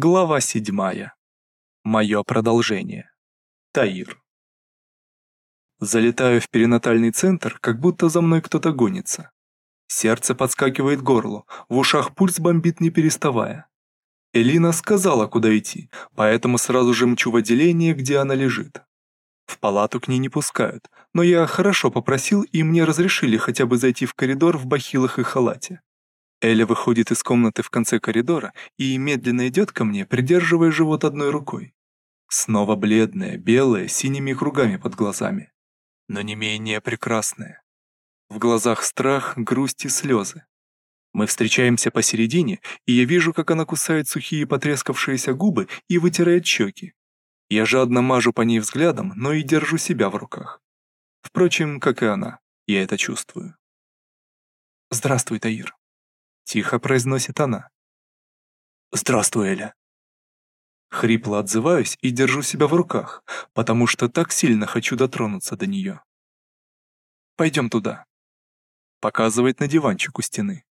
Глава седьмая. Мое продолжение. Таир. Залетаю в перинатальный центр, как будто за мной кто-то гонится. Сердце подскакивает к горлу, в ушах пульс бомбит не переставая. Элина сказала, куда идти, поэтому сразу же мчу в отделение, где она лежит. В палату к ней не пускают, но я хорошо попросил, и мне разрешили хотя бы зайти в коридор в бахилах и халате. Эля выходит из комнаты в конце коридора и медленно идет ко мне, придерживая живот одной рукой. Снова бледная, белая, с синими кругами под глазами. Но не менее прекрасная. В глазах страх, грусть и слезы. Мы встречаемся посередине, и я вижу, как она кусает сухие потрескавшиеся губы и вытирает щеки. Я жадно мажу по ней взглядом, но и держу себя в руках. Впрочем, как и она, я это чувствую. «Здравствуй, Таир», Тихо произносит она. «Здравствуй, Эля». Хрипло отзываюсь и держу себя в руках, потому что так сильно хочу дотронуться до нее. «Пойдем туда», — показывает на диванчик у стены.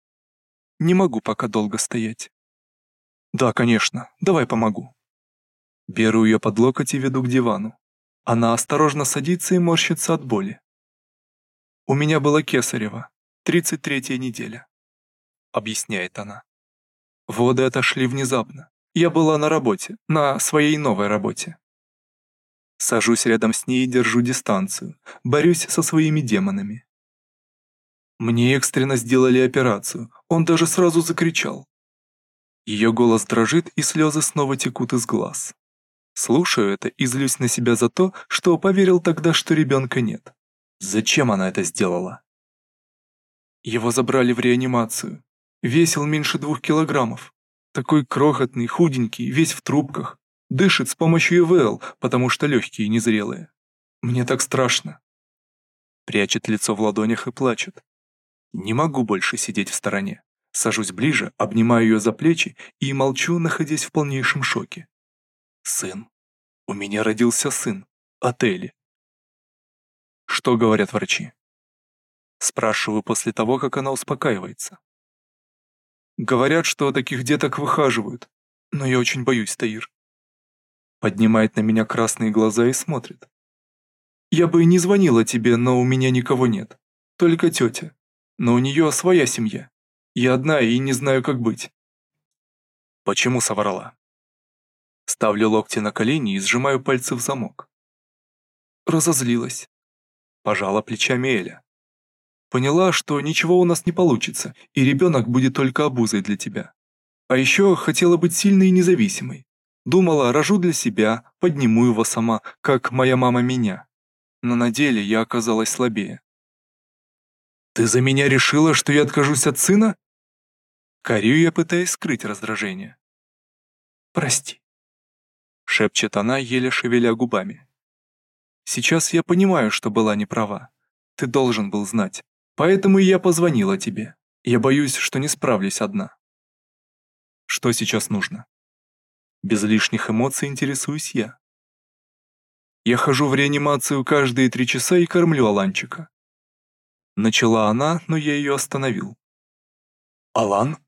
«Не могу пока долго стоять». «Да, конечно, давай помогу». Беру ее под локоть и веду к дивану. Она осторожно садится и морщится от боли. У меня было кесарево, 33-я неделя объясняет она. Воды отошли внезапно. Я была на работе, на своей новой работе. Сажусь рядом с ней и держу дистанцию, борюсь со своими демонами. Мне экстренно сделали операцию, он даже сразу закричал. Ее голос дрожит, и слезы снова текут из глаз. Слушаю это и злюсь на себя за то, что поверил тогда, что ребенка нет. Зачем она это сделала? Его забрали в реанимацию. Весил меньше двух килограммов. Такой крохотный, худенький, весь в трубках. Дышит с помощью ИВЛ, потому что легкие незрелые. Мне так страшно. Прячет лицо в ладонях и плачет. Не могу больше сидеть в стороне. Сажусь ближе, обнимаю ее за плечи и молчу, находясь в полнейшем шоке. Сын. У меня родился сын. От Эли. Что говорят врачи? Спрашиваю после того, как она успокаивается. Говорят, что таких деток выхаживают, но я очень боюсь, Таир. Поднимает на меня красные глаза и смотрит. Я бы и не звонила тебе, но у меня никого нет. Только тетя. Но у нее своя семья. Я одна и не знаю, как быть. Почему соврала? Ставлю локти на колени и сжимаю пальцы в замок. Разозлилась. Пожала плечами Эля. Поняла, что ничего у нас не получится, и ребенок будет только обузой для тебя. А еще хотела быть сильной и независимой. Думала, рожу для себя, подниму его сама, как моя мама меня. Но на деле я оказалась слабее. «Ты за меня решила, что я откажусь от сына?» Корю я, пытаясь скрыть раздражение. «Прости», — шепчет она, еле шевеля губами. «Сейчас я понимаю, что была неправа. Ты должен был знать. Поэтому я позвонила тебе. Я боюсь, что не справлюсь одна. Что сейчас нужно? Без лишних эмоций интересуюсь я. Я хожу в реанимацию каждые три часа и кормлю Аланчика. Начала она, но я ее остановил. Алан?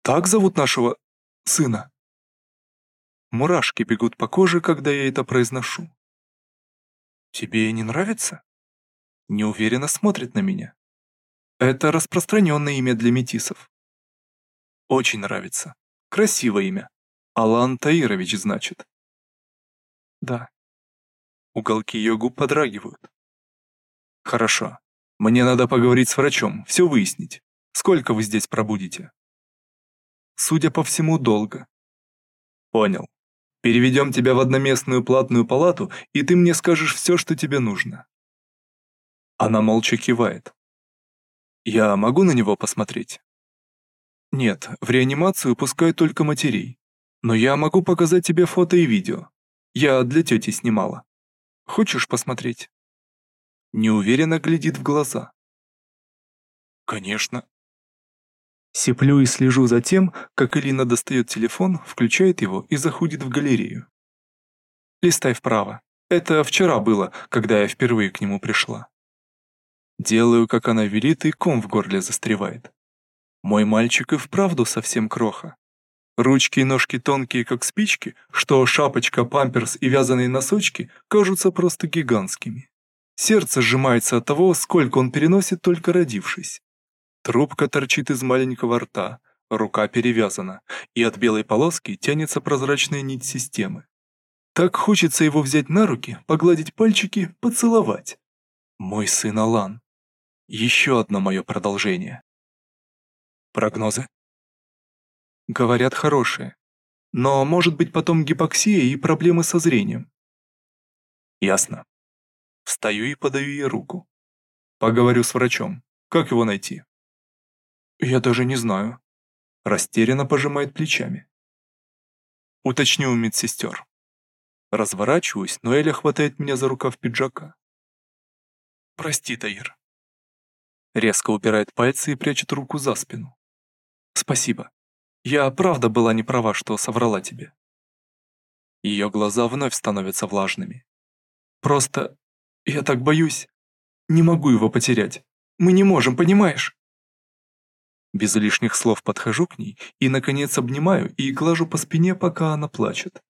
Так зовут нашего сына? Мурашки бегут по коже, когда я это произношу. Тебе не нравится? Неуверенно смотрит на меня. Это распространенное имя для метисов. Очень нравится. Красивое имя. Алан Таирович, значит. Да. Уголки ее губ подрагивают. Хорошо. Мне надо поговорить с врачом, все выяснить. Сколько вы здесь пробудете? Судя по всему, долго. Понял. Переведем тебя в одноместную платную палату, и ты мне скажешь все, что тебе нужно. Она молча кивает. Я могу на него посмотреть? Нет, в реанимацию пускают только матерей. Но я могу показать тебе фото и видео. Я для тети снимала. Хочешь посмотреть? Неуверенно глядит в глаза. Конечно. Сиплю и слежу за тем, как Элина достает телефон, включает его и заходит в галерею. Листай вправо. Это вчера было, когда я впервые к нему пришла. Делаю, как она велит, и ком в горле застревает. Мой мальчик и вправду совсем кроха. Ручки и ножки тонкие, как спички, что шапочка, памперс и вязаные носочки кажутся просто гигантскими. Сердце сжимается от того, сколько он переносит, только родившись. Трубка торчит из маленького рта, рука перевязана, и от белой полоски тянется прозрачная нить системы. Так хочется его взять на руки, погладить пальчики, поцеловать. Мой сын Алан. Еще одно мое продолжение. Прогнозы? Говорят, хорошие. Но может быть потом гипоксия и проблемы со зрением. Ясно. Встаю и подаю ей руку. Поговорю с врачом. Как его найти? Я даже не знаю. Растерянно пожимает плечами. Уточню у медсестер. Разворачиваюсь, но Эля хватает меня за рукав пиджака. «Прости, Таир». Резко упирает пальцы и прячет руку за спину. «Спасибо. Я правда была не права, что соврала тебе. Ее глаза вновь становятся влажными. Просто я так боюсь. Не могу его потерять. Мы не можем, понимаешь? Без лишних слов подхожу к ней и, наконец, обнимаю и глажу по спине, пока она плачет.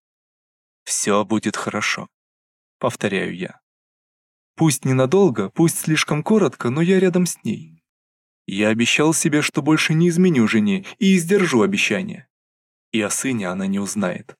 «Все будет хорошо», — повторяю я. Пусть ненадолго, пусть слишком коротко, но я рядом с ней. Я обещал себе, что больше не изменю жене и сдержу обещание. И о сыне она не узнает.